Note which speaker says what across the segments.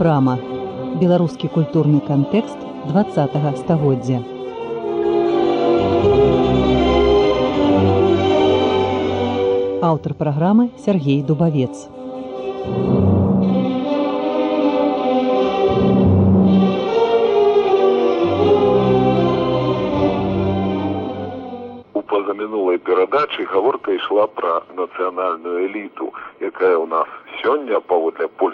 Speaker 1: брама. Беларускі культурны кантэкст 20 стагоддзя. Аўтар праграмы Сергей Дубавец.
Speaker 2: У пазамінулай перадачы гаворка ішла пра нацыянальную эліту, якая ў нас сёння паводле польскага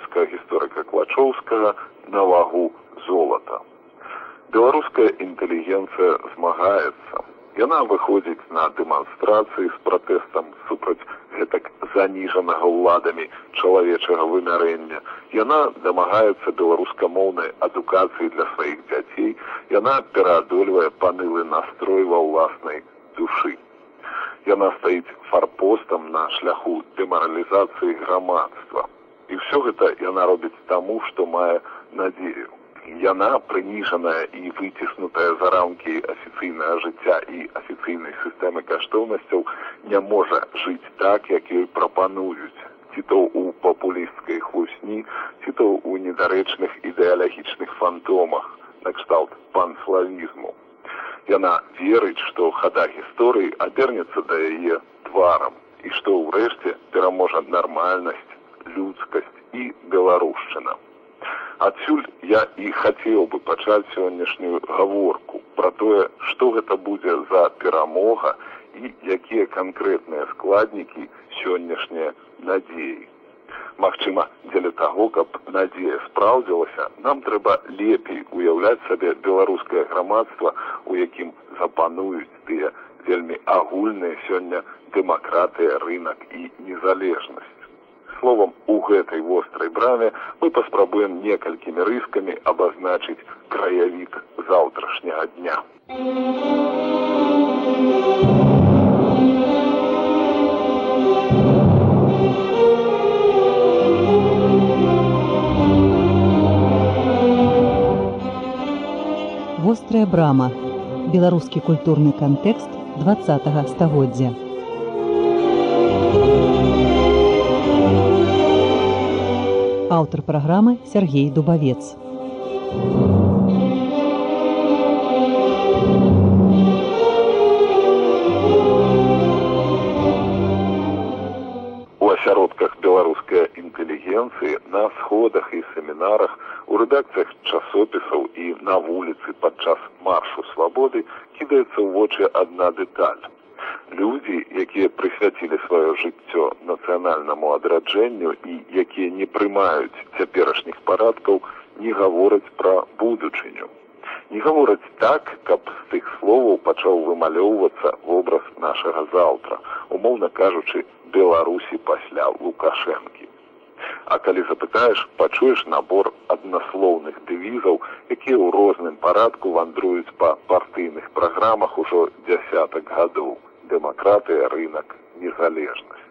Speaker 2: Беларуская інтэлігенцыя змагаецца. Яна выходзіць на дэманстрацыі з пратэстам супраць гэтак заніжанага ўладамі чалавечага вымярэння. Яна дамагаецца беларускамоўнай адукацыі для сваіх дзяцей, яна пераадольвае панылы настрой ва ўласнай душы. Яна стаіць фарпостам на шляху дэмаралізацыі грамадства. І ўсё гэта яна робіць таму, што мае надзею. Яна прыніжаная і выціснутая за рамкі афіцыйнага жыцця і афіцыйнай сістэмы каштоўнасцяў не можа жыць так, як ёй прапануюць ці то ў папулісцкай хлусні, ці то ў недарэчных ідэалагічных фантомах накшталт панславізму. Яна верыць, што хада гісторыі абернецца да яе тварам і што ўрэшце пераможа нармальнасць, людскасць і беларушчына. Адсюль я і хацеў бы пачаць сённяшнюю гаворку пра тое, што гэта будзе за перамога і якія канкрэтныя складнікі сённяшнія надзеі. Магчыма, дзеля таго, каб надзея спраўдзілася, нам трэба лепей уяўляць сабе беларускае грамадства, у якім запануюць тыя вельмі агульныя сёння дэмакратыя, рынок і незалежнасць. Словом, у гэтай вострай браме мы паспрабуем некалькімі рыскамі абазначыць краявід заўтрашняга дня.
Speaker 1: Вострая брама. Беларускі культурны кантэкст 20 стагоддзя. Аўтар праграмы Сергей Дубавец.
Speaker 2: У асяродках беларускай інтэлігенцыі на сходах і семінарах у рэдакцыях часопісаў і на вуліцы падчас маршу свабоды кідаецца ў вочы адна дэталь. Людзі, якія прысвяцілі сваё жыццё нацыянальнаму адраджэнню і якія не прымаюць цяперашніх парадкаў, не гавораць пра будучыню. Не гавораць так, каб з тых словаў пачаў вымалёўвацца вобраз нашага заўтра, умоўна кажучы, Беларусі пасля Лукашэнкі. А калі запытаеш, пачуеш набор аднаслоўных дэвізаў, якія ў розным парадку вандруюць па партыйных праграмах ужо дзясятак гадоў дэмакратыя, рынок, незалежнасць.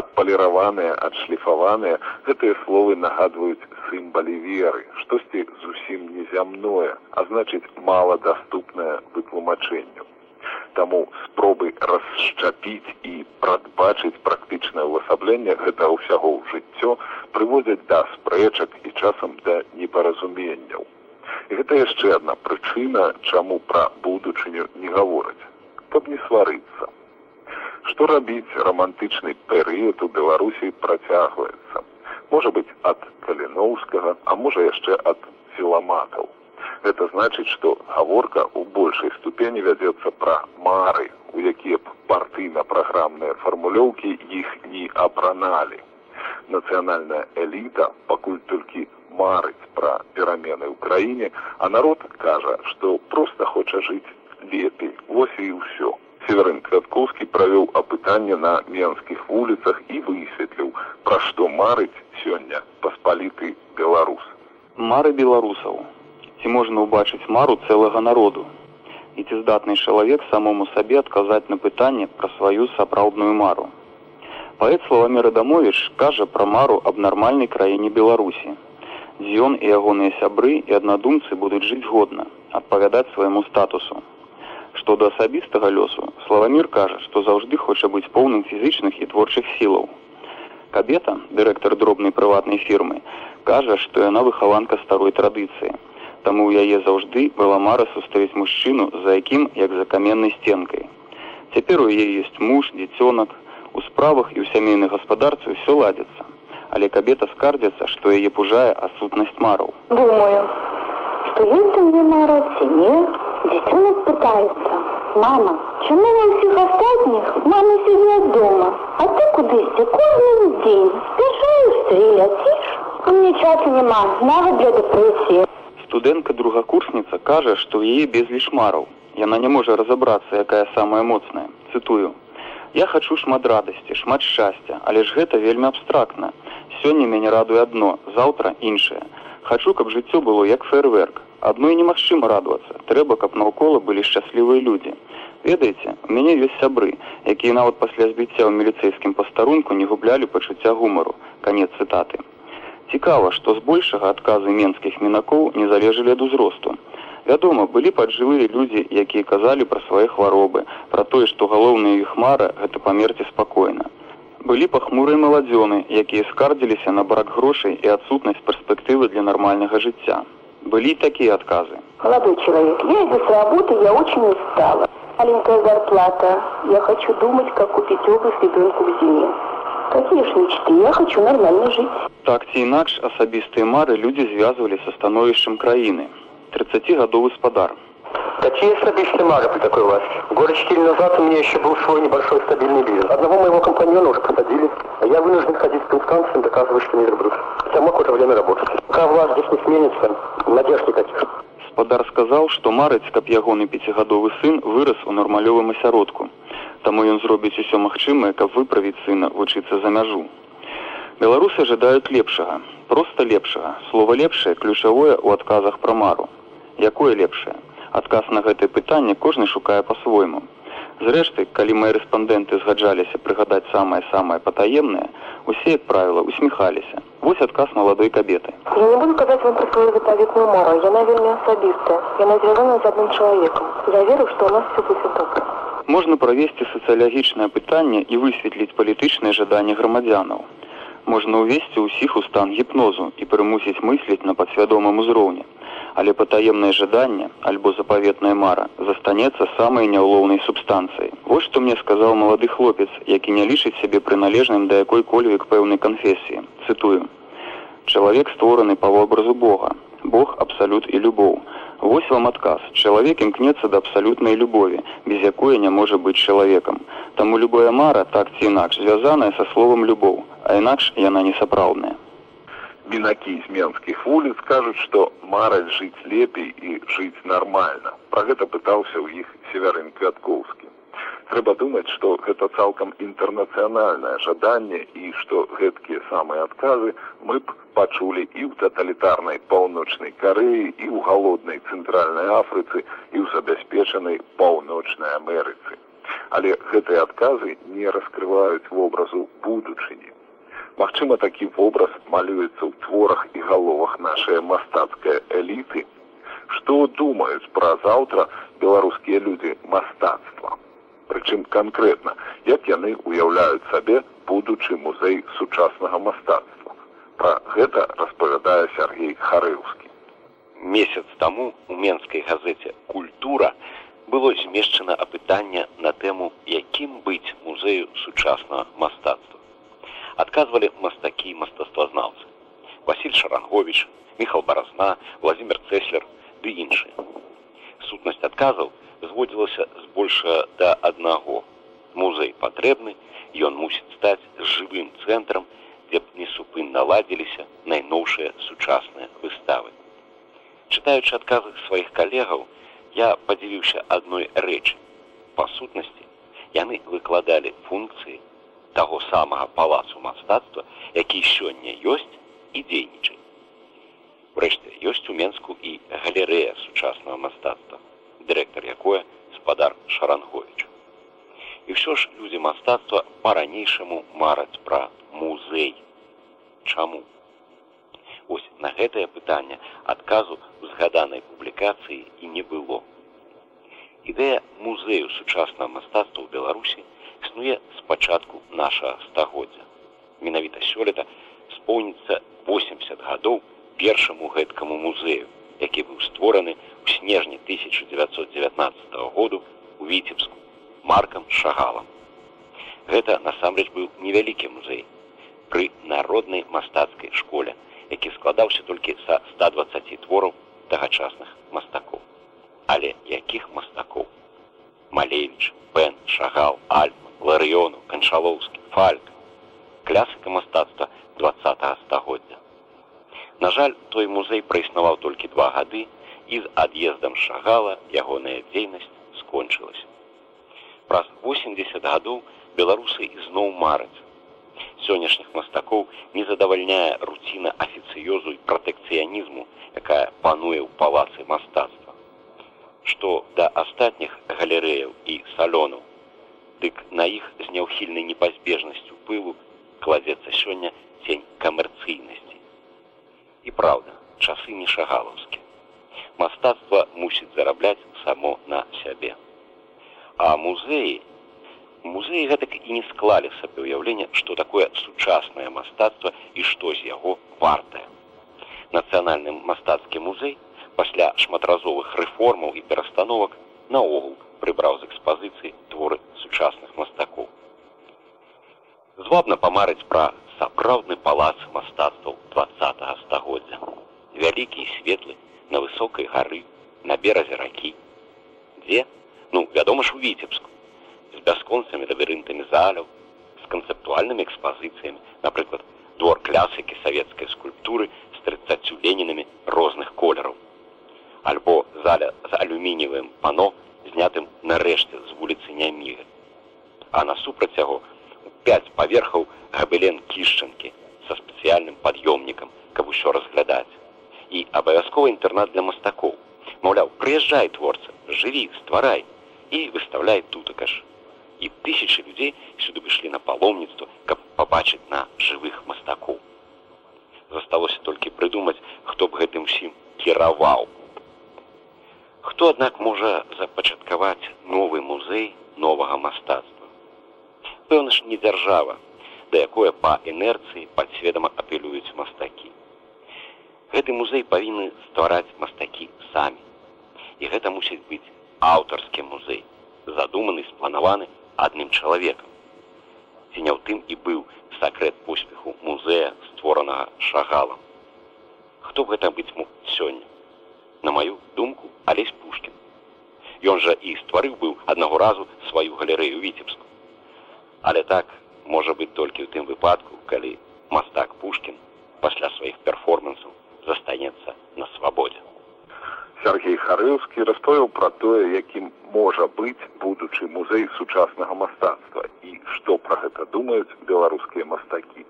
Speaker 2: Адпаліраваныя, адшліфаваныя, гэтыя словы нагадваюць сімбалі веры, штосьці зусім незямное, а значыць маладаступнае вытлумачэнню. Таму спробы расшчапіць і прадбачыць практычнае ўвасабленне гэтага ўсяго ў жыццё прыводзяць да спрэчак і часам да непаразуменняў. Гэта яшчэ адна прычына, чаму пра будучыню не гавораць, каб не сварыцца. Што рабіць рамантычны перыяд у Беларусі працягваецца. Можа быць ад каліноўскага, а можа яшчэ ад філаматаў. Гэта значыць, што гаворка ў большай ступені вядзецца пра мары, у якія б партыйна-праграмныя фармулёўкі іх не апраналі. Нацыянальная эліта пакуль толькі марыць пра перамены ў краіне, а народ кажа, што проста хоча жыць лепей. Вось і ўсё. Северын Квяткоўскі правёў апытанне на менскіх вуліцах і высветліў, пра што марыць сёння паспаліты беларус.
Speaker 3: Мары беларусаў. Ці можна ўбачыць мару цэлага народу? І ці здатны чалавек самому сабе адказаць на пытанне пра сваю сапраўдную мару. Паэт Славамир Адамович кажа пра мару аб нармальнай краіне Беларусі. Дзён і ягоныя сябры і аднадумцы будуць жыць годна, адпавядаць свайму статусу. Што да асабістага лёсу, Славамир кажа, што заўжды хоча быць поўным фізычных і творчых сілаў. Кабета, дырэктар дробнай прыватнай фірмы, кажа, што яна выхаванка старой традыцыі. Таму ў яе заўжды была мара сустрэць мужчыну, за якім як за каменнай сценкай. Цяпер у яе ёсць муж, дзіцёнак, у справах і ў сямейнай гаспадарцы ўсё ладзіцца. Але кабета скардзіцца, што яе пужае асутнасць мараў.
Speaker 4: Думаю, что есть у меня народ семье, детенок пытается. Мама, чему во всех остальных мама сидит дома, а ты кудыся кожный день спешаешься и летишь? У меня часу нема, нават для депрессии.
Speaker 3: Студэнтка другакурсніца кажа, што ў яе безліч мараў. Яна не можа разабрацца, якая самая моцная. Цытую: Я хачу шмат радасці, шмат шчасця, але ж гэта вельмі абстрактна. Сёння мяне радуе адно, заўтра іншае. Хачу, каб жыццё было як фейерверк. Адной немагчыма радавацца. Трэба, каб наўкола былі шчаслівыя людзі. Ведаеце, у мяне ёсць сябры, якія нават пасля збіцця ў міліцэйскім пастарунку не гублялі пачуцця гумару. Канец цытаты. Цікава, што збольшага адказы менскіх мінакоў не залежалі ад узросту. Вядома, былі паджывыя людзі, якія казалі пра свае хваробы, пра тое, што галоўная іх мара гэта памерці спакойна. Былі пахмурыя маладзёны, якія скардзіліся на брак грошай і адсутнасць перспектывы для нармальнага жыцця. Былі такія адказы.
Speaker 4: Молодой человек, я иду с работы, я очень устала. Маленькая зарплата. Я хочу думать, как купить обувь ребенку к зиме. Какие ж мечты? Я хочу нормально жить.
Speaker 3: Так ці інакш асабістыя мары людзі звязвалі са становішчам краіны. 30гадовы спадар.
Speaker 5: Какие особистые мары при такой власти? Года четыре назад у меня еще был свой небольшой стабильный бизнес. Одного моего компаньона уже посадили, а я вынужден ходить к инстанциям, доказывать, что не верблюд. Хотя мог в это время работать. Пока власть здесь не сменится, надежд никаких.
Speaker 3: Спадар сказаў, што марыць, каб ягоны пяцігадовы сын вырас у нармалёвым асяродку. Таму ён зробіць усё магчымае, каб выправіць сына вучыцца за мяжу. Беларусы жадаюць лепшага, проста лепшага. Слова лепшае ключавое ў адказах пра мару. Якое лепшае? Адказ на гэтае пытанне кожны шукае па-свойму. Зрэшты, калі мае рэспандэнты згаджаліся прыгадаць самае-самае патаемнае, усе, як правіла, усміхаліся. Вось адказ маладой кабеты.
Speaker 4: Я не буду казать вам про свою заповедную мару. Яна вельми особистая. Яна связана с одним человеком. Я верю, что у нас все будет добре.
Speaker 3: Можна правесці сацыялагічнае пытанне і высветліць палітычныя жаданні грамадзянаў. Можна ўвесці ўсіх у стан гіпнозу і прымусіць мысліць на падсвядомым узроўні. Але патаемнае жаданне альбо запаветная мара застанецца самай няўлоўнай субстанцыяй. Вось што мне сказаў малады хлопец, які не лічыць сябе прыналежным да якой-кольвек пэўнай канфесіі. Цытую: Чалавек створаны па вобразу Бога. Бог абсалют і любоў. Вось вам адказ. Чалавек імкнецца да абсалютнай любові, без якой не можа быць чалавекам. Таму любая мара так ці інакш звязаная са словам любоў, а інакш яна не сапраўдная.
Speaker 2: Мінакі з менскіх вуліц кажуць, што мараць жыць лепей і жыць нармальна. Пра гэта пытаўся ў іх северын Квяткоўскі. Трэба думаць, што гэта цалкам інтэрнацыянальнае жаданне і што гэткія самыя адказы мы б пачулі і ў таталітарнай паўночнай карэі і ў галоднай цэнтральнай афрыцы і ў забяспечанай паўночнай Амерыцы. Але гэтыя адказы не раскрываюць вобразу будучыні. Магчыма, такі вобраз малюецца ў творах і галовах нашай мастацкай эліты. Што думаюць пра заўтра беларускія людзі мастацтва? Прычым канкрэтна, як яны ўяўляюць сабе будучы музей сучаснага мастацтва. Пра гэта распавядае Сергей Харыўскі.
Speaker 6: Месяц таму у менскай газеце культура было змешчана апытанне на тэму, якім быць музею сучаснага мастацтва. Адказвалі мастакі і мастацтвазнаўцы. Васіль Шарангович, Михал Баразна, Владимир Цеслер ды іншыя. Сутнасць адказаў зводзілася збольшага да аднаго. Музей патрэбны, ён мусіць стаць жывым цэнтрам, дзе б несупынна ладзіліся найноўшыя сучасныя выставы. Чытаючы адказы сваіх калегаў, я падзівіўся адной рэчы. Па сутнасці яны выкладалі функцыі таго самага палацу мастацтва, які сёння ёсць і дзейнічай. Урэшце ёсць у Менску і галерэя сучаснага мастацтва, дырэктар якое спадар Шарангович. І ўсё ж людзі мастацтва па-ранейшаму мараць пра музей. Чаму? Вось на гэтае пытанне адказу ў згаданай публікацыі і не было. Ідэя музею сучаснага мастацтва ў Беларусі існуе з пачатку нашага стагоддзя. менавіта сёлета споўніцца 80 гадоў першаму гэткаму музею, які быў створаны ў снежні 1919 году у віцебску маркам шагалам. Гэта насамрэч быў невялікі музей пры народнай мастацкай школе, які складаўся толькі са 120 твораў тагачасных мастакоў. Але якіх мастакоў? Малевіч, Пен, Шагал, Альма, Ларыёну, Канчалоўскі, Фальк, клясыка мастацтва 20 стагоддзя. На жаль, той музей праіснаваў толькі два гады і з ад'ездам шагала ягоная дзейнасць скончылася. Праз 80 гадоў беларусы ізноў мараць. Сённяшніх мастакоў не задавальняе руціна афіцыёзу і пратэкцыянізму, якая пануе ў палацы мастацтва. Што да астатніх галерэяў і салёнаў, дык на іх з няўхільнай непазбежнасцю пылу кладзецца сёння цень камерцыйнасці. І праўда, часы не шагалаўскі. Мастацтва мусіць зарабляць само на сябе. А музеі музеі гэтак і не склалі сабе ўяўлення, што такое сучаснае мастацтва і што з яго вартае. Нацыянальны мастацкі музей пасля шматразовых рэформаў і перастановак наогул прыбраў з экспазіцыі творы сучасных мастакоў. Звабна памарыць пра сапраўдны палац мастацтваў 20 стагоддзя. Вялікі і светлы на высокай гары на беразе ракі. Дзе? Ну, вядома ж у віцебску з бясконцамі лабірынтамі заляў, з канцэптуальнымі экспазіцыямі, напрыклад, двор клясыкі савецкай скульптуры з 30 ленінамі розных колераў. Альбо заля з алюмініевым пано, знятым нарэшце з вуліцы Няміга. А насупраць яго у 5 паверхаў габелен кішчанкі са спецыяльным пад'ёмнікам, каб усё разглядаць. І абавязкова інтэрнат для мастакоў. Маўляў, прыязджай творца, жыві, стварай і выставляй тутакаш і тысячи людзей сюды выйшлі на паломніцтва, каб пабачыць на жывых мастакоў. Засталося толькі прыдумаць, хто б гэтым усім кіраваў. Хто, аднак можа запачаткаваць новы музей новага мастацтва. Пэўна ж не дзяржава, да якое па інерцыі падсведама апелююць мастакі. Гэты музей павінны ствараць мастакі самі. І гэта мусіць быць аўтарскі музей, задуманы, спланаваны адным чалавекам. Ці не ў тым і быў сакрэт поспеху музея створанага шагалам. Хто гэта быць мог сёння? На маю думку алесь пушкін. Ён жа і стварыў быў аднаго разу сваю галерэю віцебску. Але так можа быць толькі ў тым выпадку, калі мастак пушкін пасля сваіх перформансаў застанецца на свабодзе.
Speaker 2: Сергей Харыўскі распавёў пра тое, якім можа быць будучы музей сучаснага мастацтва і што пра гэта думаюць беларускія мастакі.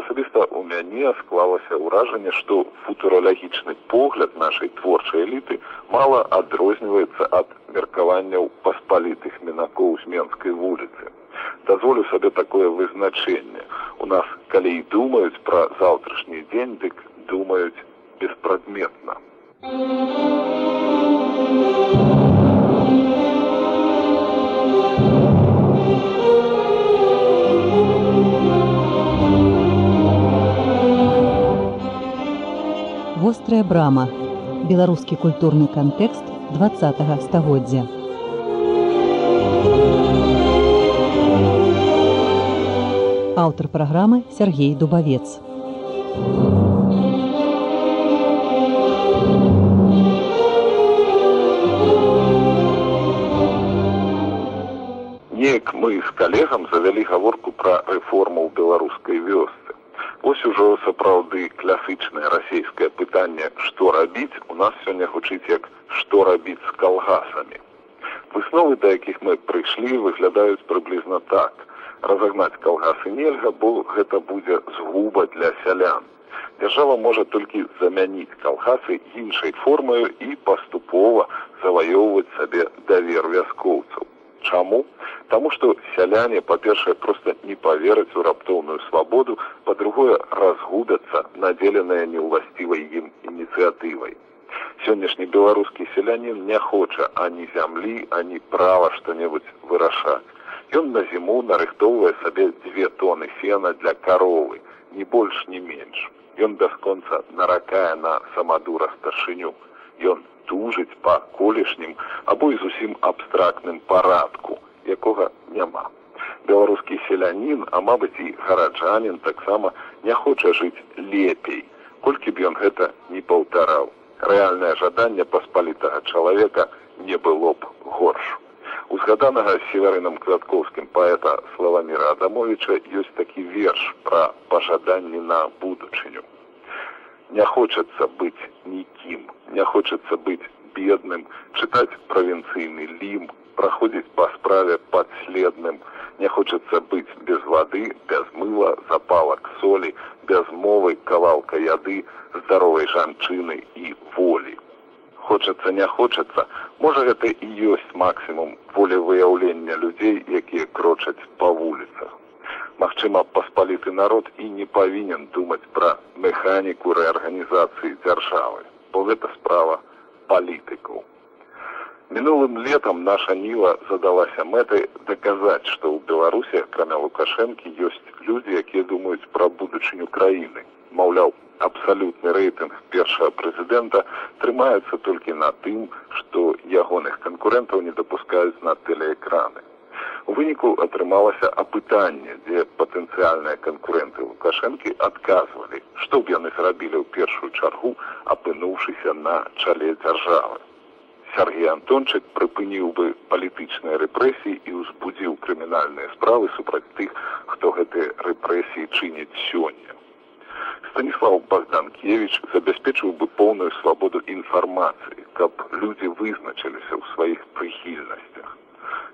Speaker 2: Асабіста ў мяне склалася ўражанне, што футуралагічны погляд нашай творчай эліты мала адрозніваецца ад меркаванняў паспалітых мінакоў з менскай вуліцы. Дазволю сабе такое вызначэнне. У нас калі і думаюць пра заўтрашні дзень, дык думаюць беспрадметна.
Speaker 1: Вострая брама. Беларускі культурны кантэкст 20 стагоддзя. Аўтар праграмы Сергей Дубавец.
Speaker 2: Неяк мы з калегам завялі гаворку пра рэформу ў беларускай вёсцы. Вось ужо сапраўды класычнае расійскае пытанне, што рабіць у нас сёння гучыць як што рабіць з калгасамі. Высновы, да якіх мы прыйшлі, выглядаюць прыблізна так. Разагнаць калгасы нельга, бо гэта будзе згуба для сялян. Дзяржава можа толькі замяніць калгасы іншай формаю і паступова заваёўваць сабе давер вяскоўцаў. Чаму? Таму што сяляне, па-першае, проста не павераць у раптоўную свабоду, па-другое, разгубяцца надзеленыя неўласцівай ім ініцыятывай. Сённяшні беларускі селянін не хоча ані зямлі, ані права што-небудзь вырашаць. Ён на зіму нарыхтоўвае сабе дзве тоны сена для каровы, ні больш ні менш. Ён бясконца наракае на самадура старшыню. Ён тужыць па колішнім або і зусім абстрактным парадку, якога няма. Беларускі селянін, а мабыць і гараджанін таксама не хоча жыць лепей, колькі б ён гэта не паўтараў. Рэальнае жаданне паспалітага чалавека не было б горш. У згаданага северыным квяткоўскім паэта Славаміра Адамовича ёсць такі верш пра пажаданні на будучыню. Не хочацца быць нікім, не хочацца быць бедным, чытаць правінцыйны лім, праходзіць па справе падследным, не хочацца быць без вады, без мыла, запалак солі, без мовы кавалка яды, здаровай жанчыны і волі хочацца не хочацца. Можа гэта і ёсць максімум волевыяўлення людзей якія крочаць па вуліцах. Магчыма паспаліты народ і не павінен думаць пра механіку рэарганізацыі дзяржавы бо гэта справа палітыкаў. Мінулым летом наша ніла задалася мэтай даказаць што ў беларусі акрамя лукашэнкі ёсць людзі якія думаюць пра будучыню краіны. Маўляў абсалютны рэйтынг першага прэзідэнта трымаецца толькі на тым, што ягоных канкурэнтаў не дапускаюць на тэлеэкраны. У выніку атрымалася апытанне, дзе патэнцыяльныя канкурэнты лукашэнкі адказвалі, што б яны зрабілі ў першую чаргу, апынуўшыся на чале дзяржавы. Сергей Антончык прыпыніў бы палітычныя рэпрэсіі і ўзбудзіў крымінальныя справы супраць тых, хто гэтыя рэпрэсіі чыніць сёння. Станіслав Богданкевич забяспечыў бы поўную свабоду інфармацыі, каб людзі вызначыліся ў сваіх прыхільнасцях.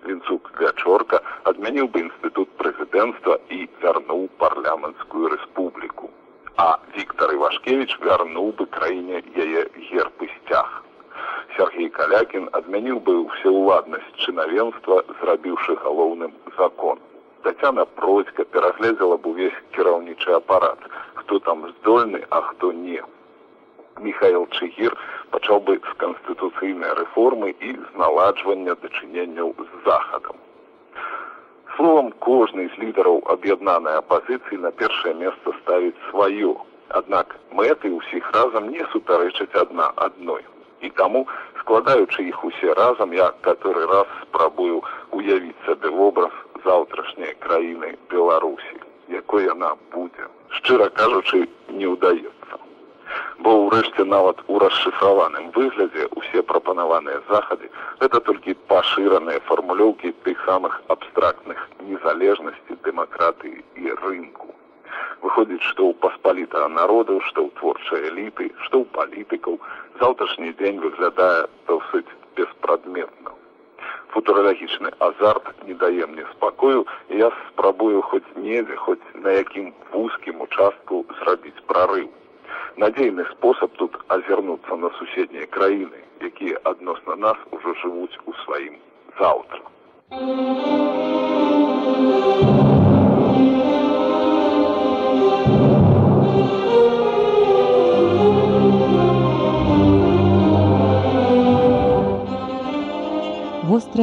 Speaker 2: Лінцук Вячорка адмяніў бы інстытут прэзідэнцтва і вярнуў парламенцкую рэспубліку. А Віктор Івашкевич вярнуў бы краіне яе герб і сцяг. Сергей Калякін адмяніў бы ўсеўладнасць чынавенства, зрабіўшы галоўным закон. Тацяна Процька перагледзела б увесь кіраўнічы апарат, хто там здольны, а хто не. Михаил Чыгір пачаў бы з канстытуцыйнай рэформы і з наладжвання дачыненняў з захадам. Словам, кожны з лідараў аб'яднанай апазіцыі на першае месца ставіць сваё. Аднак мэты ўсіх разам не супярэчаць адна адной. І таму, складаючы іх усе разам, я каторы раз спрабую уявіць сабе вобраз заўтрашняй краіны беларусі якой яна будзе шчыра кажучы не ўдаецца. Бо ўрэшце нават у расшыфраваным выглядзе усе прапанаваныя захады это толькі пашыраныя фармулёўкі тых самых абстрактных незалежнасці дэмакратыі і рынку. Выходзіць што ў паспалітага народу што ў творчай эліты што ў палітыкаў заўтрашні дзень выглядае досыць беспрадметна футуралагічны азарт не дае мне спакою я спрабую хоць недзе хоць на якім вузкім участку зрабіць прарыў. Надзейны спосаб тут азірнуцца на суседнія краіны якія адносна нас ужо жывуць у сваім заўтра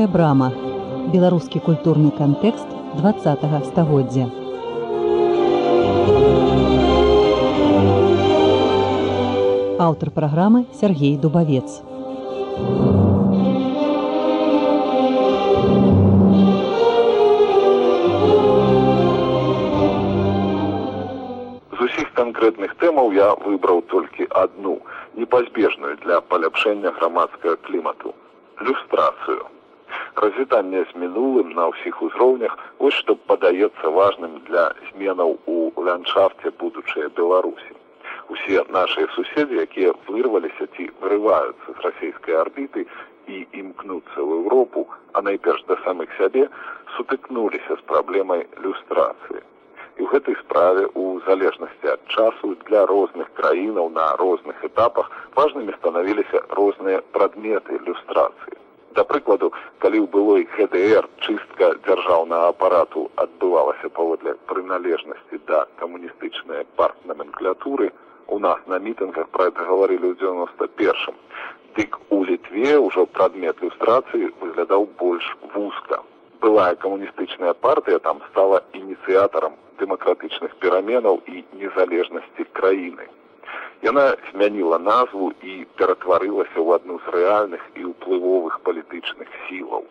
Speaker 1: вострая брама. Беларускі культурны кантэкст два стагоддзя. Аўтар праграмы Сергей дубавец.
Speaker 2: З усіх канкрэтных тэмаў я выбраў толькі адну непазбежную для паляпшэння грамадскага клімату люстрацыю. Развітанне з мінулым на ўсіх узроўнях вось што падаецца важным для зменаў у ландшафце будучыя Беларусі. Усе нашыя суседзі, якія вырваліся ці вырываюцца з расійскай арбіты і імкнуцца ў Еўропу, а найперш да самых сябе сутыкнуліся з праблемай люстрацыі. І ў гэтай справе у залежнасці ад часу для розных краінаў на розных этапах важнымі станавіліся розныя прадметы ілюстрацыі. Да прыкладу, калі ў былой ГДР чыстка дзяржаўнага апарату адбывалася паводле прыналежнасці да камуністычнай партнаменклятуры, у нас на мітынгах пра это гаварылі ў 91. Дык у літве ўжо прадмет люстрацыі выглядаў больш вузка. былая камуністычная партыя там стала ініцыятарам дэмакратычных пераменаў і незалежнасці краіны. Яна змяніла назву і ператварылася ў адну з рэальных і ўплывовых палітычных сілаў.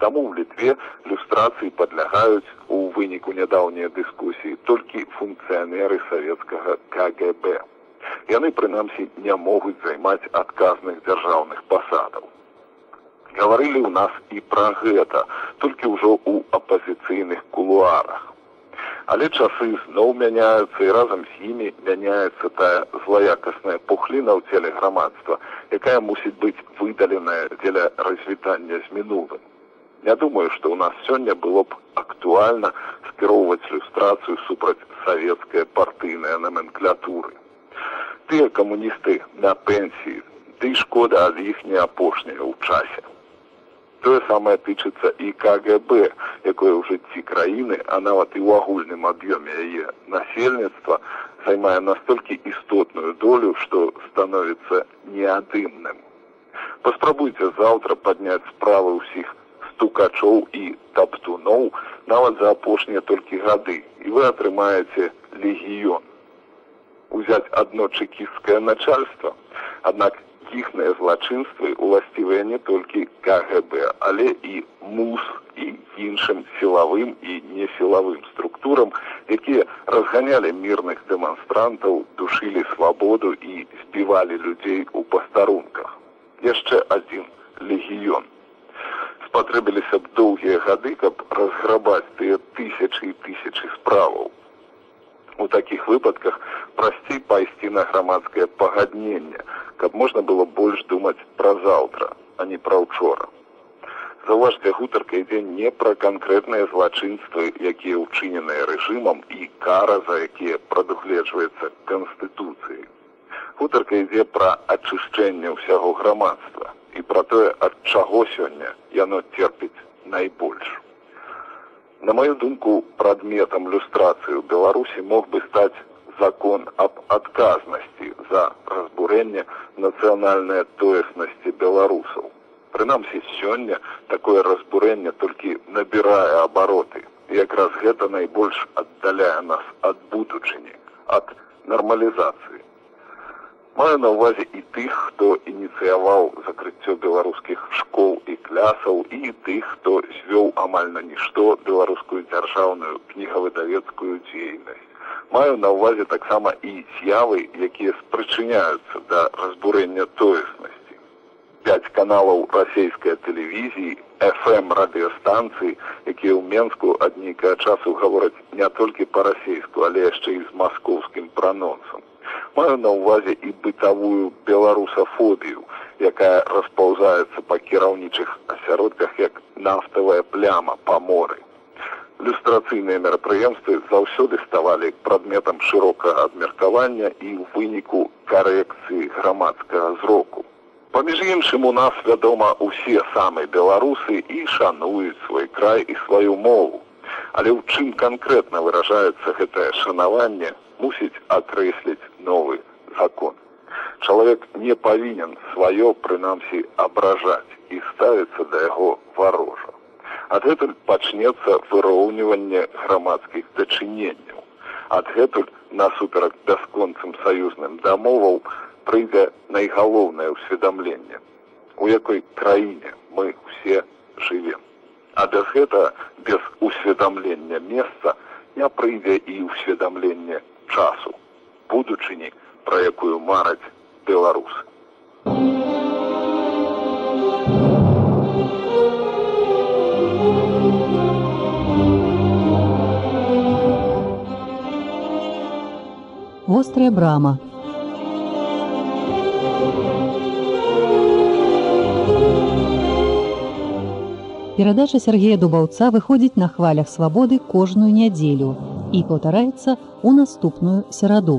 Speaker 2: Таму ў літве люстрацыі падлягаюць у выніку нядаўнія дыскусіі толькі функцыянеры савецкага КГБ. Яны прынамсі не могуць займаць адказных дзяржаўных пасадаў. Гаварылі ў нас і пра гэта, толькі ўжо ў апазіцыйных кулуарах але часы зноў мяняюцца і разам з імі мяняецца тая злаякасная пухліна ў целе грамадства якая мусіць быць выдаленая дзеля развітання з мінулым. Не думаю што ў нас сёння было б актуальна скіроўваць люстрацыю супраць савецкай партыйнай номенклятуры тыя камуністы на пенсіі ды шкода ад іх не апошняя ў часе тое самае тычыцца і кгб якое ў жыцці краіны а нават і ў агульным аб'ёме яе насельніцтва займае настолькі істотную долю што становіцца неадымным. Паспрабуйце заўтра падняць справы ўсіх стукачоў і таптуноў нават за апошнія толькі гады і вы атрымаеце легіён. Узяць адно чэкісцкае начальство аднак іхныя злачынствы уласцівыя не толькі кгб але і мус і іншым сілавым і несілавым структурам якія разганялі мірных дэманстрантаў душылі свабоду і збівалі людзей у пастарунках яшчэ адзін легіён спатрэбіліся б доўгія гады каб разграбаць тыя тысячы і тысячы справаў у такіх выпадках прасцей пайсці на грамадскае пагадненне каб можна было больш думаць пра заўтра а не пра учора заўважце гутарка ідзе не пра канкрэтныя злачынствы якія ўчыненыя рэжымам і кара за якія прадугледжваецца канстытуцыі гутарка ідзе пра ачышчэнне ўсяго грамадства і пра тое ад чаго сёння яно терпіць найбольш На мою думку, прадметам люстрацыі ў Беларусі мог бы стаць закон аб адказнасці за разбурэнне нацыянальнай тоеснасці беларусаў. Прынамсі сёння такое разбурэнне толькі набірае абароты. якраз гэта найбольш аддаляе нас ад будучыні, ад нармалізацыі. Маю на ўвазе і тых, хто ініцыяваў закрыццё беларускіх школ і клясаў і тых, хто звёў амаль на нішто беларускую дзяржаўную кнігавыдавецкую дзейнасць. Маю на ўвазе таксама і з'явы, якія спрычыняюцца да разбурэння тоеснасці. Пяць каналаў расійскай тэлевізіі, FM радыёстанцыі, якія ў Менску ад нейкага часу гавораць не толькі па-расейску, але яшчэ і з маскоўскім пранонсам маю на ўвазе і бытавую беларусафобію якая распаўзаецца па кіраўнічых асяродках як нафтавая пляма па моры люстрацыйныя мерапрыемствы заўсёды ставалі прадметам шырокага абмеркавання і ў выніку карэкцыі грамадскага зроку. Паміж іншым у нас вядома усе самыя беларусы і шануюць свой край і сваю мову. Але ў чым канкрэтна выражаецца гэтае шанаванне мусіць акрэсліць новы закон. Чалавек не павінен сваё прынамсі абражаць і ставіцца да яго варожа. Адгэтуль пачнецца выроўніванне грамадскіх дачыненняў. Адгэтуль насуперак бясконцым саюзным дамоваў прыйдзе найгалоўнае ўсведамленне, у якой краіне мы ўсе жывем. А без гэта без усведамлення месца не прыйдзе і ўсведамленне часу будучыні пра якую мараць беларус.
Speaker 1: Вострая брама. Перадача Сергея Дубаўца выходзіць на хвалях свабоды кожную нядзелю і паўтараецца ў наступную сераду.